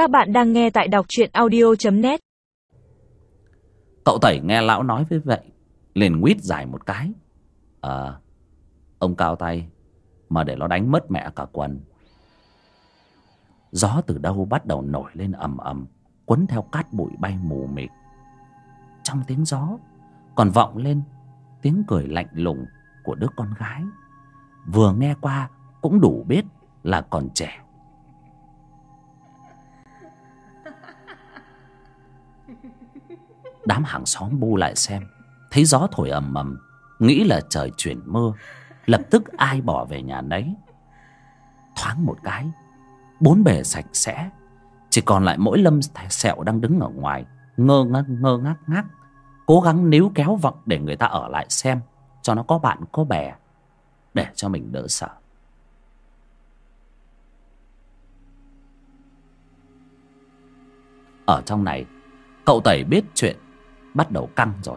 Các bạn đang nghe tại đọc truyện audio.net Cậu Tẩy nghe lão nói với vậy, liền nguyết dài một cái. Ờ Ông cao tay, Mà để nó đánh mất mẹ cả quần. Gió từ đâu bắt đầu nổi lên ầm ầm, Quấn theo cát bụi bay mù mịt. Trong tiếng gió, Còn vọng lên Tiếng cười lạnh lùng của đứa con gái. Vừa nghe qua Cũng đủ biết là còn trẻ. Đám hàng xóm bu lại xem. Thấy gió thổi ầm ầm, Nghĩ là trời chuyển mưa. Lập tức ai bỏ về nhà nấy. Thoáng một cái, Bốn bề sạch sẽ. Chỉ còn lại mỗi lâm sẹo đang đứng ở ngoài, Ngơ ngác ngơ ngác ngác. Cố gắng níu kéo vọng để người ta ở lại xem, Cho nó có bạn, có bè, Để cho mình đỡ sợ. Ở trong này, Cậu Tẩy biết chuyện Bắt đầu căng rồi.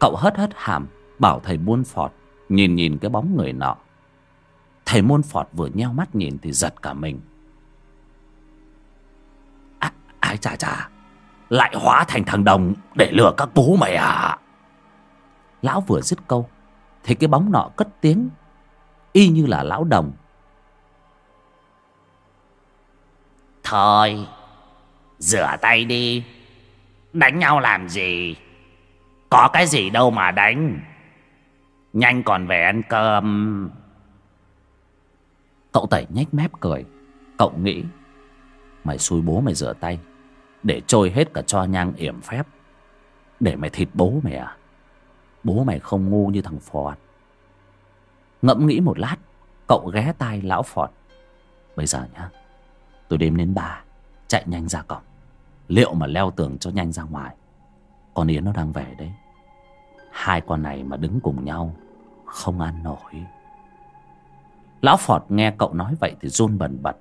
Cậu hất hất hàm Bảo thầy muôn phọt Nhìn nhìn cái bóng người nọ. Thầy muôn phọt vừa nheo mắt nhìn Thì giật cả mình. À, chà chà Lại hóa thành thằng đồng Để lừa các bố mày à? Lão vừa dứt câu Thì cái bóng nọ cất tiếng Y như là lão đồng. Thôi Rửa tay đi. Đánh nhau làm gì? Có cái gì đâu mà đánh. Nhanh còn về ăn cơm. Cậu tẩy nhếch mép cười. Cậu nghĩ, Mày xui bố mày rửa tay, Để trôi hết cả cho nhang yểm phép. Để mày thịt bố mày à? Bố mày không ngu như thằng Phọt. Ngẫm nghĩ một lát, Cậu ghé tai lão Phọt. Bây giờ nhá, Tôi đếm đến ba, Chạy nhanh ra cổng. Liệu mà leo tường cho nhanh ra ngoài? Con Yến nó đang về đấy. Hai con này mà đứng cùng nhau, Không ăn nổi. Lão Phọt nghe cậu nói vậy thì run bần bật.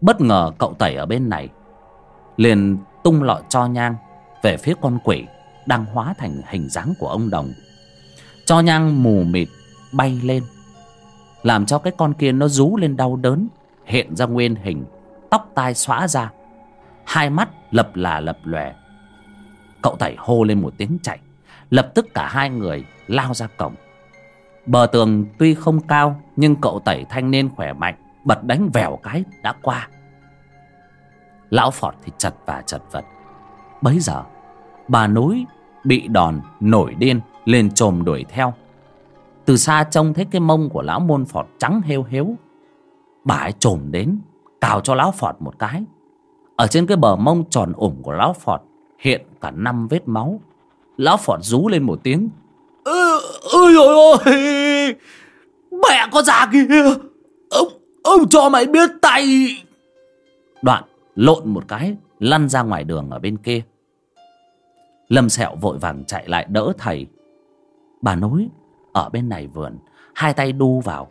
Bất ngờ cậu tẩy ở bên này, Liền tung lọ cho nhang Về phía con quỷ Đang hóa thành hình dáng của ông đồng. Cho nhang mù mịt Bay lên, Làm cho cái con kia nó rú lên đau đớn, Hiện ra nguyên hình, Tóc tai xõa ra. Hai mắt lập là lập lòe. Cậu tẩy hô lên một tiếng chạy. Lập tức cả hai người lao ra cổng. Bờ tường tuy không cao Nhưng cậu tẩy thanh niên khỏe mạnh Bật đánh vèo cái đã qua. Lão Phọt thì chật và chật vật. Bấy giờ Bà núi bị đòn nổi điên Lên trồm đuổi theo. Từ xa trông thấy cái mông của lão môn Phọt trắng heo heo, Bà ấy trồm đến Cào cho lão Phọt một cái. Ở trên cái bờ mông tròn ủng của lão Phọt Hiện cả năm vết máu. Lão Phọt rú lên một tiếng. Ôi ôi ôi Mẹ con già kìa Ông, ông cho mày biết tay. Đoạn lộn một cái Lăn ra ngoài đường ở bên kia. Lâm sẹo vội vàng chạy lại đỡ thầy. Bà nối Ở bên này vườn Hai tay đu vào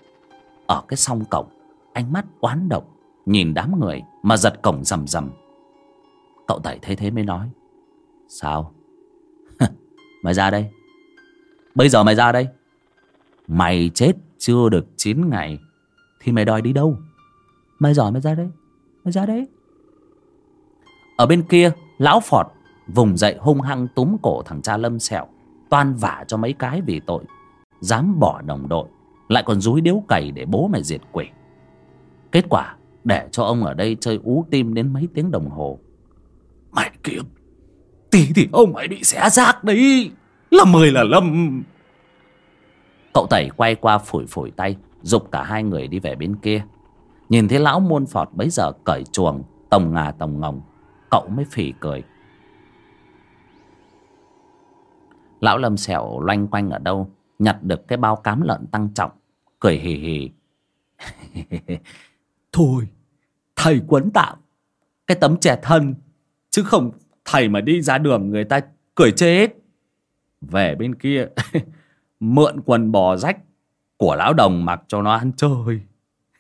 Ở cái song cổng Ánh mắt oán độc Nhìn đám người mà giật cổng rầm rầm. Cậu tẩy thấy thế mới nói, Sao? Mày ra đây. Bây giờ mày ra đây. Mày chết chưa được 9 ngày Thì mày đòi đi đâu? Mày giỏi mày ra đây, Mày ra đây. Ở bên kia, Lão Phọt vùng dậy hung hăng túm cổ thằng cha lâm sẹo, Toan vả cho mấy cái vì tội, Dám bỏ đồng đội, Lại còn dúi điếu cày để bố mày diệt quỷ. Kết quả để cho ông ở đây chơi ú tim đến mấy tiếng đồng hồ. Mày kiếm Tí thì ông mày bị xé rác đấy. Là mười là lâm. Cậu tẩy quay qua phủi phủi tay Dục cả hai người đi về bên kia. Nhìn thấy lão muôn phọt bấy giờ cởi chuồng Tổng ngà tổng ngồng, Cậu mới phỉ cười. Lão lâm xẻo loanh quanh ở đâu, Nhặt được cái bao cám lợn tăng trọng, Cười hì hì. Thôi, Thầy quấn tạm Cái tấm trẻ thân, Chứ không thầy mà đi ra đường người ta cười chết Về bên kia, Mượn quần bò rách Của lão đồng mặc cho nó ăn chơi.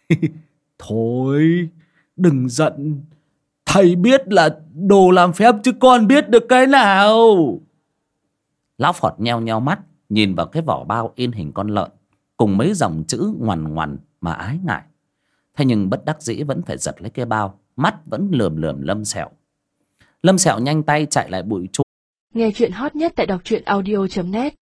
Thôi, Đừng giận. Thầy biết là đồ làm phép chứ con biết được cái nào. Lão Phọt nheo nheo mắt, Nhìn vào cái vỏ bao in hình con lợn, Cùng mấy dòng chữ ngoằn ngoằn mà ái ngại. Thế nhưng bất đắc dĩ vẫn phải giật lấy cái bao, mắt vẫn lườm lườm lâm sẹo. Lâm sẹo nhanh tay chạy lại bụi trụ Nghe chuyện hot nhất tại đọc truyện audio.net